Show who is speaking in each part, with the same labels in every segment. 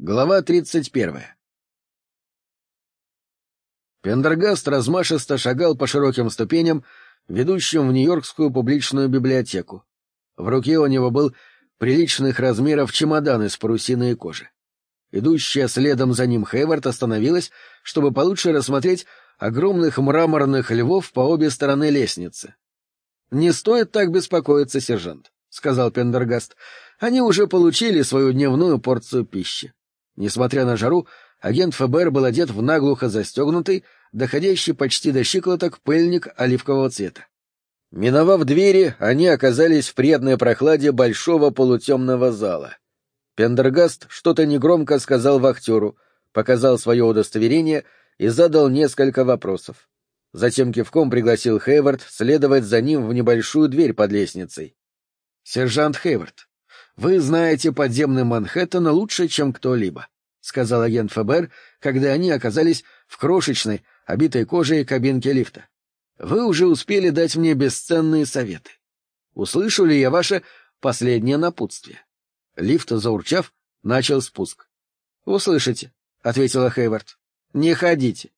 Speaker 1: Глава тридцать первая. Пендергаст размашисто шагал по широким ступеням, ведущим в Нью-Йоркскую публичную библиотеку. В руке у него был приличных размеров чемодан из парусиной кожи. Идущая следом за ним Хейвард остановилась, чтобы получше рассмотреть огромных мраморных львов по обе стороны лестницы. — Не стоит так беспокоиться, сержант, — сказал Пендергаст. — Они уже получили свою дневную порцию пищи. Несмотря на жару, агент ФБР был одет в наглухо застегнутый, доходящий почти до щиколоток пыльник оливкового цвета. Миновав двери, они оказались в приятной прохладе большого полутемного зала. Пендергаст что-то негромко сказал вахтеру, показал свое удостоверение и задал несколько вопросов. Затем кивком пригласил Хейвард следовать за ним в небольшую дверь под лестницей. — Сержант Хейвард, «Вы знаете подземный Манхэттен лучше, чем кто-либо», — сказал агент ФБР, когда они оказались в крошечной, обитой кожей кабинке лифта. «Вы уже успели дать мне бесценные советы. Услышу ли я ваше последнее напутствие?» Лифт, заурчав, начал спуск. «Услышите», — ответила Хейвард. «Не ходите».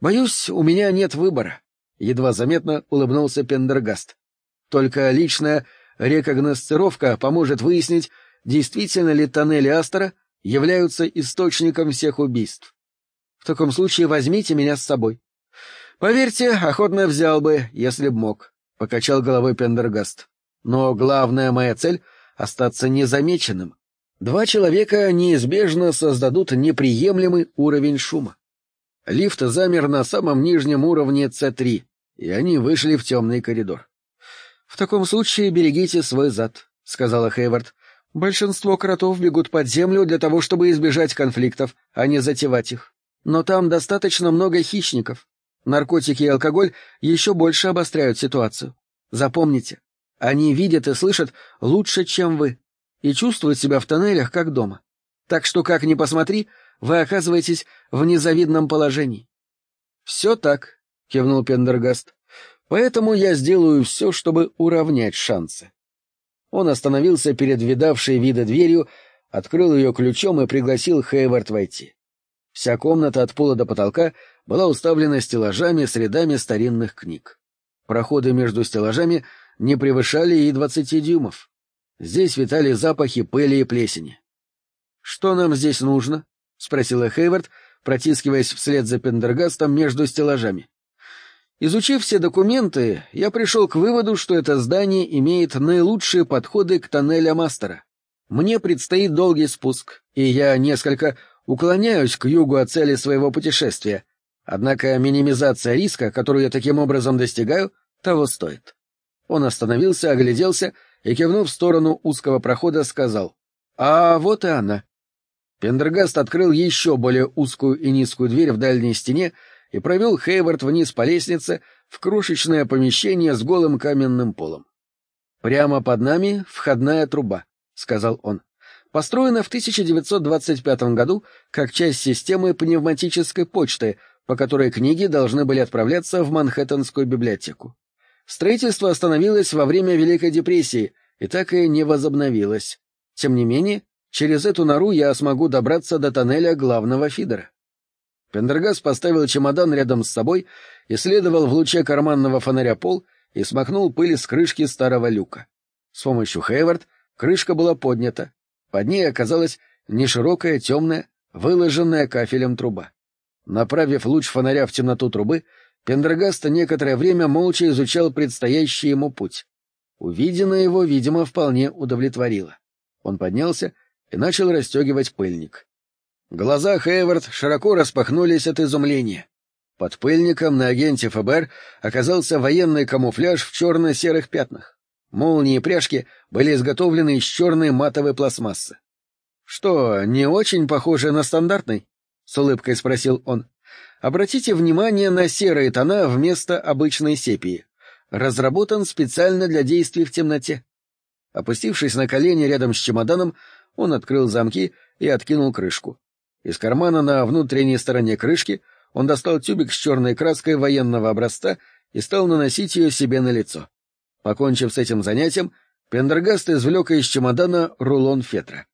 Speaker 1: «Боюсь, у меня нет выбора», — едва заметно улыбнулся Пендергаст. «Только личная Рекогносцировка поможет выяснить, действительно ли тоннели Астера являются источником всех убийств. В таком случае возьмите меня с собой. Поверьте, охотно взял бы, если б мог, — покачал головой Пендергаст. Но главная моя цель — остаться незамеченным. Два человека неизбежно создадут неприемлемый уровень шума. Лифт замер на самом нижнем уровне С3, и они вышли в темный коридор. — В таком случае берегите свой зад, — сказала Хейвард. — Большинство кротов бегут под землю для того, чтобы избежать конфликтов, а не затевать их. Но там достаточно много хищников. Наркотики и алкоголь еще больше обостряют ситуацию. Запомните, они видят и слышат лучше, чем вы, и чувствуют себя в тоннелях как дома. Так что, как ни посмотри, вы оказываетесь в незавидном положении. — Все так, — кивнул Пендергаст. Поэтому я сделаю все, чтобы уравнять шансы. Он остановился перед видавшей вида дверью, открыл ее ключом и пригласил Хейвард войти. Вся комната от пола до потолка была уставлена стеллажами с рядами старинных книг. Проходы между стеллажами не превышали и двадцати дюймов. Здесь витали запахи пыли и плесени. — Что нам здесь нужно? — спросила Хейвард, протискиваясь вслед за Пендергастом между стеллажами. Изучив все документы, я пришел к выводу, что это здание имеет наилучшие подходы к тоннелям Астера. Мне предстоит долгий спуск, и я несколько уклоняюсь к югу от цели своего путешествия. Однако минимизация риска, которую я таким образом достигаю, того стоит. Он остановился, огляделся и, кивнув в сторону узкого прохода, сказал «А вот и она». Пендергаст открыл еще более узкую и низкую дверь в дальней стене, и провел Хейвард вниз по лестнице в крошечное помещение с голым каменным полом. «Прямо под нами входная труба», — сказал он. «Построена в 1925 году как часть системы пневматической почты, по которой книги должны были отправляться в Манхэттенскую библиотеку. Строительство остановилось во время Великой депрессии и так и не возобновилось. Тем не менее, через эту нору я смогу добраться до тоннеля главного фидера. Пендергас поставил чемодан рядом с собой, исследовал в луче карманного фонаря пол и смахнул пыль с крышки старого люка. С помощью Хейвард крышка была поднята. Под ней оказалась неширокая, темная, выложенная кафелем труба. Направив луч фонаря в темноту трубы, Пендергаст некоторое время молча изучал предстоящий ему путь. Увиденное его, видимо, вполне удовлетворило. Он поднялся и начал расстегивать пыльник. Глаза Хейвард широко распахнулись от изумления. Под пыльником на агенте ФБР оказался военный камуфляж в черно-серых пятнах. Молнии и пряжки были изготовлены из черной матовой пластмассы. — Что, не очень похоже на стандартный? — с улыбкой спросил он. — Обратите внимание на серые тона вместо обычной сепии. Разработан специально для действий в темноте. Опустившись на колени рядом с чемоданом, он открыл замки и откинул крышку. Из кармана на внутренней стороне крышки он достал тюбик с черной краской военного образца и стал наносить ее себе на лицо. Покончив с этим занятием, Пендергаст извлек из чемодана рулон фетра.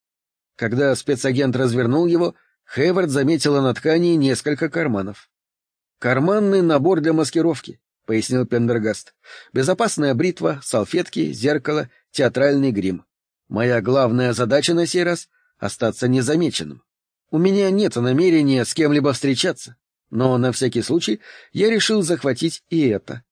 Speaker 1: Когда спецагент развернул его, Хейвард заметила на ткани несколько карманов. «Карманный набор для маскировки», — пояснил Пендергаст. «Безопасная бритва, салфетки, зеркало, театральный грим. Моя главная задача на сей раз — остаться незамеченным. У меня нет намерения с кем-либо встречаться, но на всякий случай я решил захватить и это».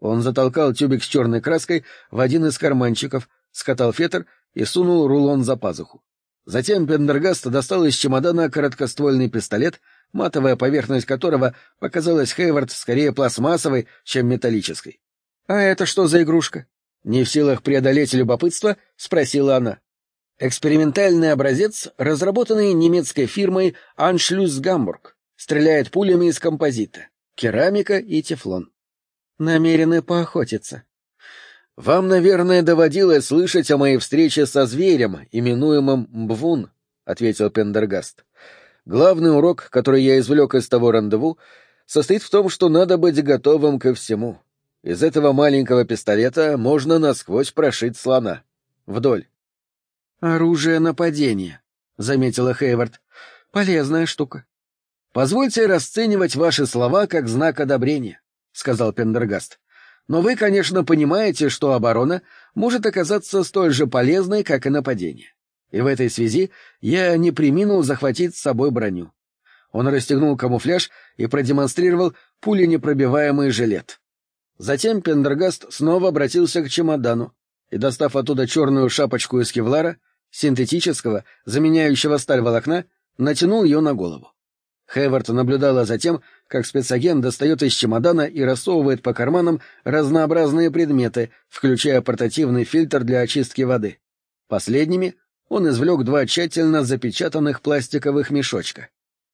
Speaker 1: Он затолкал тюбик с черной краской в один из карманчиков, скатал фетр и сунул рулон за пазуху. Затем Пендергаст достал из чемодана короткоствольный пистолет, матовая поверхность которого показалась Хейвард скорее пластмассовой, чем металлической. «А это что за игрушка?» Не в силах преодолеть любопытство, спросила она. Экспериментальный образец, разработанный немецкой фирмой «Аншлюс Гамбург», стреляет пулями из композита, керамика и тефлон. Намерены поохотиться. «Вам, наверное, доводилось слышать о моей встрече со зверем, именуемым Бвун», — ответил Пендергаст. «Главный урок, который я извлек из того рандеву, состоит в том, что надо быть готовым ко всему. Из этого маленького пистолета можно насквозь прошить слона. Вдоль». «Оружие нападения», — заметила Хейвард. «Полезная штука». «Позвольте расценивать ваши слова как знак одобрения», — сказал Пендергаст. Но вы, конечно, понимаете, что оборона может оказаться столь же полезной, как и нападение. И в этой связи я не приминул захватить с собой броню. Он расстегнул камуфляж и продемонстрировал пуленепробиваемый жилет. Затем Пендергаст снова обратился к чемодану и, достав оттуда черную шапочку из кевлара, синтетического, заменяющего сталь волокна, натянул ее на голову. Хейвард наблюдала за тем, как спецагент достает из чемодана и рассовывает по карманам разнообразные предметы, включая портативный фильтр для очистки воды. Последними он извлек два тщательно запечатанных пластиковых мешочка.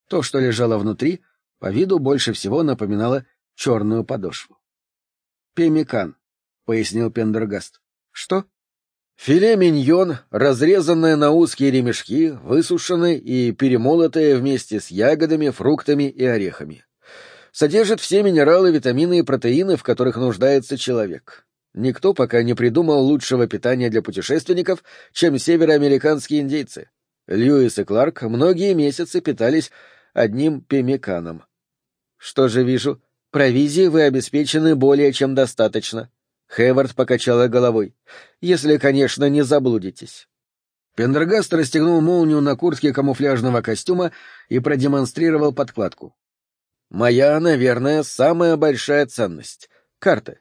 Speaker 1: То, что лежало внутри, по виду больше всего напоминало черную подошву. «Пемикан», — пояснил Пендергаст. «Что?» Филе миньон, разрезанное на узкие ремешки, высушенное и перемолотое вместе с ягодами, фруктами и орехами. Содержит все минералы, витамины и протеины, в которых нуждается человек. Никто пока не придумал лучшего питания для путешественников, чем североамериканские индейцы. Льюис и Кларк многие месяцы питались одним пемиканом. Что же вижу, провизии вы обеспечены более чем достаточно. Хейвард покачала головой. «Если, конечно, не заблудитесь». Пендергаст расстегнул молнию на куртке камуфляжного костюма и продемонстрировал подкладку. «Моя, наверное, самая большая ценность — карты.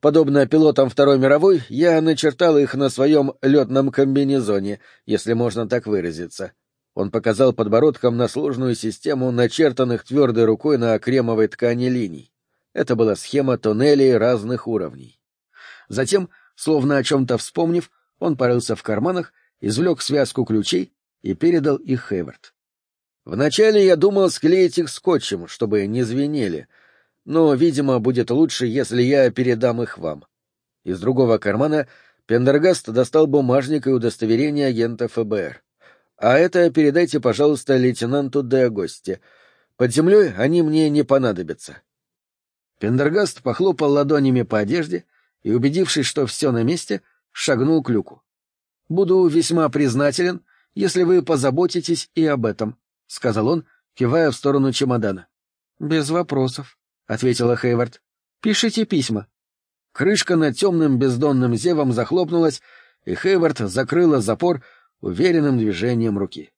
Speaker 1: Подобно пилотам Второй мировой, я начертал их на своем летном комбинезоне, если можно так выразиться». Он показал подбородком на сложную систему начертанных твердой рукой на кремовой ткани линий. Это была схема туннелей разных уровней. Затем, словно о чем-то вспомнив, он порылся в карманах, извлек связку ключей и передал их Хейвард. Вначале я думал склеить их скотчем, чтобы не звенели, но, видимо, будет лучше, если я передам их вам. Из другого кармана Пендергаст достал бумажник и удостоверение агента ФБР. А это передайте, пожалуйста, лейтенанту Де Агосте. Под землей они мне не понадобятся. Пендергаст похлопал ладонями по одежде — и, убедившись, что все на месте, шагнул к люку. — Буду весьма признателен, если вы позаботитесь и об этом, — сказал он, кивая в сторону чемодана. — Без вопросов, — ответила Хейвард. — Пишите письма. Крышка над темным бездонным зевом захлопнулась, и Хейвард закрыла запор уверенным движением руки.